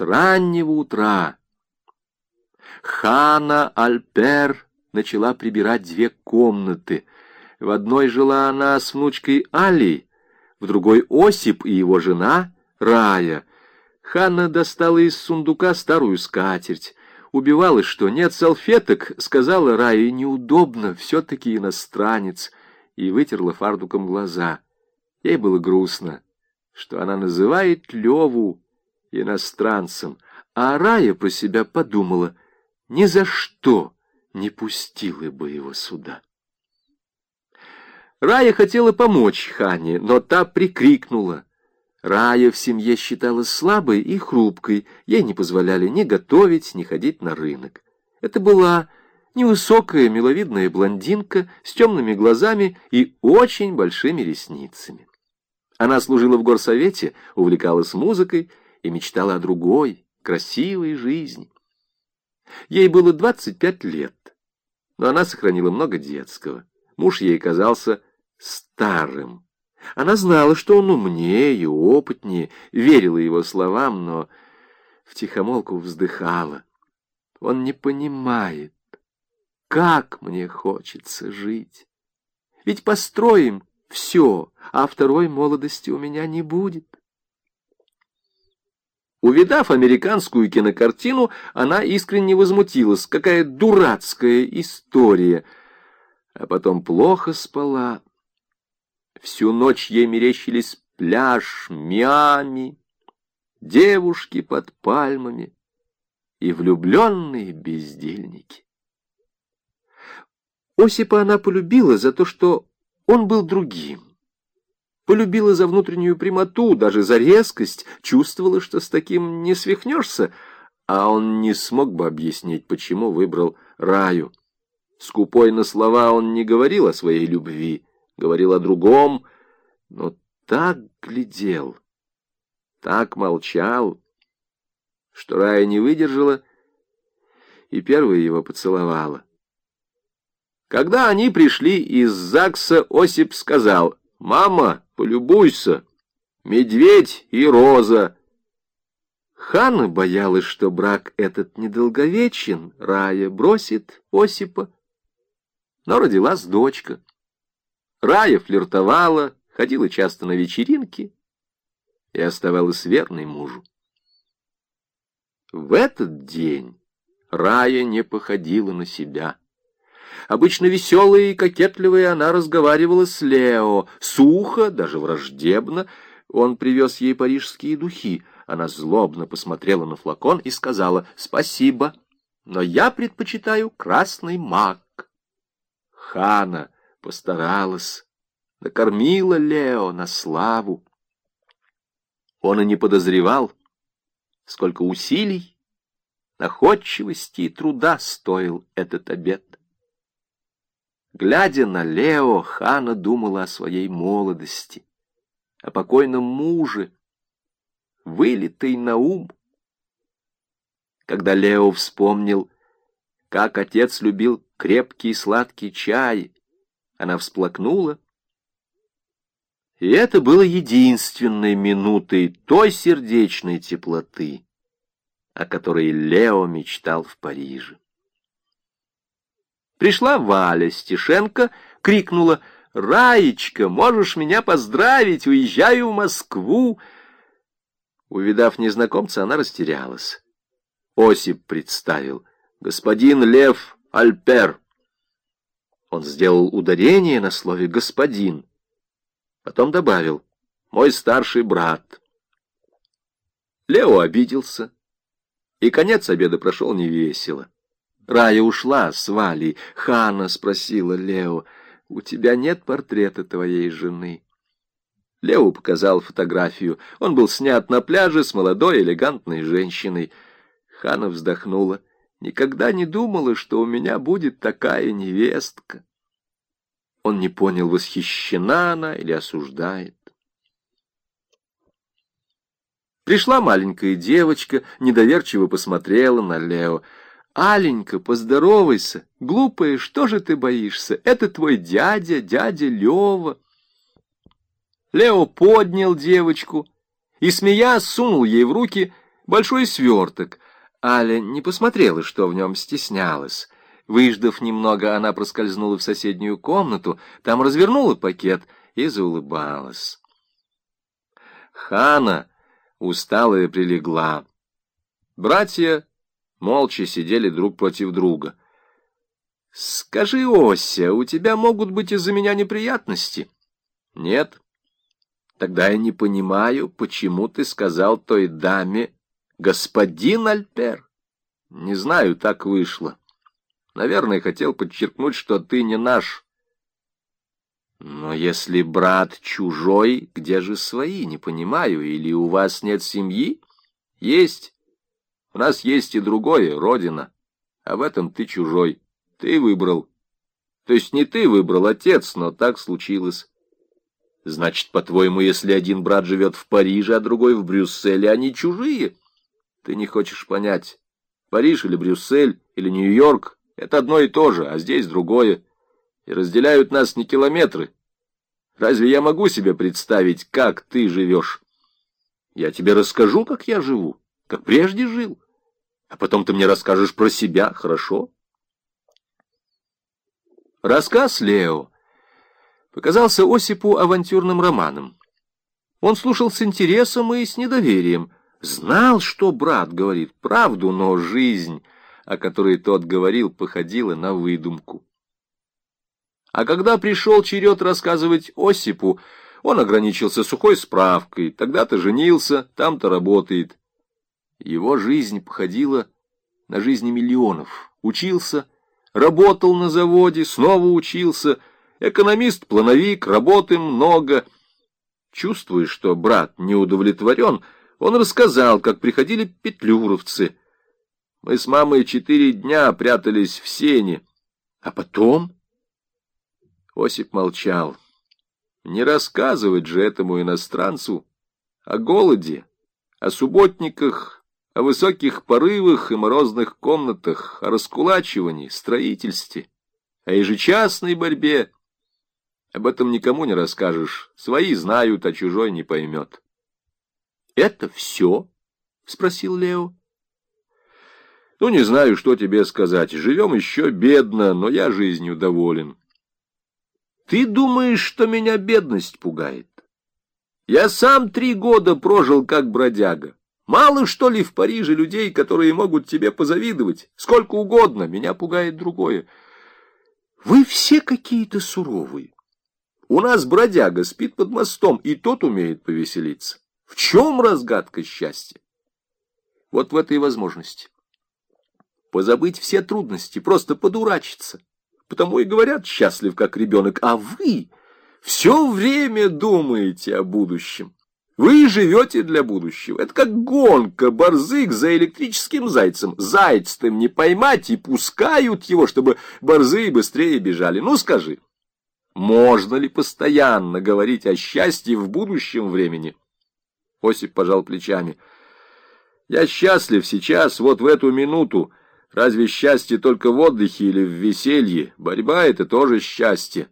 Раннего утра Хана Альпер начала прибирать две комнаты. В одной жила она с внучкой Алей, в другой Осип и его жена Рая. Ханна достала из сундука старую скатерть. Убивалась, что нет салфеток, сказала Рае, неудобно, все-таки иностранец, и вытерла фартуком глаза. Ей было грустно, что она называет Леву иностранцем, а Рая про себя подумала, ни за что не пустила бы его сюда. Рая хотела помочь Хане, но та прикрикнула. Рая в семье считалась слабой и хрупкой, ей не позволяли ни готовить, ни ходить на рынок. Это была невысокая миловидная блондинка с темными глазами и очень большими ресницами. Она служила в горсовете, увлекалась музыкой и мечтала о другой, красивой жизни. Ей было 25 лет, но она сохранила много детского. Муж ей казался старым. Она знала, что он умнее и опытнее, верила его словам, но втихомолку вздыхала. Он не понимает, как мне хочется жить. Ведь построим все, а второй молодости у меня не будет. Увидав американскую кинокартину, она искренне возмутилась. Какая дурацкая история! А потом плохо спала. Всю ночь ей мерещились пляж, Миами, девушки под пальмами и влюбленные бездельники. Осипа она полюбила за то, что он был другим. Полюбила за внутреннюю прямоту, даже за резкость, чувствовала, что с таким не свихнешься, а он не смог бы объяснить, почему выбрал раю. Скупой на слова он не говорил о своей любви, говорил о другом, но так глядел, так молчал, что Рая не выдержала и первая его поцеловала. Когда они пришли из ЗАГСа, Осип сказал, «Мама, полюбуйся, медведь и роза». Ханна боялась, что брак этот недолговечен, Рая бросит Осипа. Но родилась дочка. Рая флиртовала, ходила часто на вечеринки и оставалась верной мужу. В этот день Рая не походила на себя. Обычно веселая и кокетливая она разговаривала с Лео, сухо, даже враждебно. Он привез ей парижские духи. Она злобно посмотрела на флакон и сказала «Спасибо, но я предпочитаю красный мак». Хана постаралась, накормила Лео на славу. Он и не подозревал, сколько усилий, находчивости и труда стоил этот обед. Глядя на Лео, Хана думала о своей молодости, о покойном муже, вылитый на ум. Когда Лео вспомнил, как отец любил крепкий сладкий чай, она всплакнула. И это было единственной минутой той сердечной теплоты, о которой Лео мечтал в Париже. Пришла Валя Стешенко, крикнула «Раечка, можешь меня поздравить, уезжаю в Москву!» Увидав незнакомца, она растерялась. Осип представил «Господин Лев Альпер». Он сделал ударение на слове «господин». Потом добавил «мой старший брат». Лео обиделся, и конец обеда прошел невесело. Рая ушла с Валей. Хана спросила Лео, «У тебя нет портрета твоей жены?» Лео показал фотографию. Он был снят на пляже с молодой элегантной женщиной. Хана вздохнула. «Никогда не думала, что у меня будет такая невестка». Он не понял, восхищена она или осуждает. Пришла маленькая девочка, недоверчиво посмотрела на Лео. «Аленька, поздоровайся! Глупая, что же ты боишься? Это твой дядя, дядя Лева!» Лео поднял девочку и, смеясь, сунул ей в руки большой сверток. Аля не посмотрела, что в нем стеснялась. Выждав немного, она проскользнула в соседнюю комнату, там развернула пакет и заулыбалась. Хана, усталая, прилегла. Братья молча сидели друг против друга. «Скажи, Ося, у тебя могут быть из-за меня неприятности?» «Нет». «Тогда я не понимаю, почему ты сказал той даме, господин Альпер?» «Не знаю, так вышло. Наверное, хотел подчеркнуть, что ты не наш». «Но если брат чужой, где же свои, не понимаю, или у вас нет семьи?» «Есть. У нас есть и другое, родина, а в этом ты чужой». Ты выбрал. То есть не ты выбрал, отец, но так случилось. Значит, по-твоему, если один брат живет в Париже, а другой в Брюсселе, они чужие? Ты не хочешь понять. Париж или Брюссель или Нью-Йорк — это одно и то же, а здесь другое. И разделяют нас не километры. Разве я могу себе представить, как ты живешь? Я тебе расскажу, как я живу, как прежде жил. А потом ты мне расскажешь про себя, хорошо? Рассказ Лео показался Осипу авантюрным романом. Он слушал с интересом и с недоверием. Знал, что брат говорит правду, но жизнь, о которой тот говорил, походила на выдумку. А когда пришел черед рассказывать Осипу, он ограничился сухой справкой. Тогда-то женился, там-то работает. Его жизнь походила на жизни миллионов. Учился, работал на заводе, снова учился. Экономист-плановик, работы много. Чувствуя, что брат не удовлетворен, он рассказал, как приходили петлюровцы. Мы с мамой четыре дня прятались в сене. А потом... Осип молчал. Не рассказывать же этому иностранцу о голоде, о субботниках, о высоких порывах и морозных комнатах, о раскулачивании, строительстве, о ежечасной борьбе. Об этом никому не расскажешь. Свои знают, а чужой не поймет. — Это все? — спросил Лео. — Ну, не знаю, что тебе сказать. Живем еще бедно, но я жизнью доволен. — Ты думаешь, что меня бедность пугает? Я сам три года прожил как бродяга. Мало, что ли, в Париже людей, которые могут тебе позавидовать? Сколько угодно, меня пугает другое. Вы все какие-то суровые. У нас бродяга спит под мостом, и тот умеет повеселиться. В чем разгадка счастья? Вот в этой возможности. Позабыть все трудности, просто подурачиться. Потому и говорят счастлив, как ребенок, а вы все время думаете о будущем. Вы живете для будущего. Это как гонка, борзык за электрическим зайцем. Зайц-то не поймать и пускают его, чтобы борзые быстрее бежали. Ну, скажи, можно ли постоянно говорить о счастье в будущем времени? Осип пожал плечами. Я счастлив сейчас, вот в эту минуту. Разве счастье только в отдыхе или в веселье? Борьба — это тоже счастье.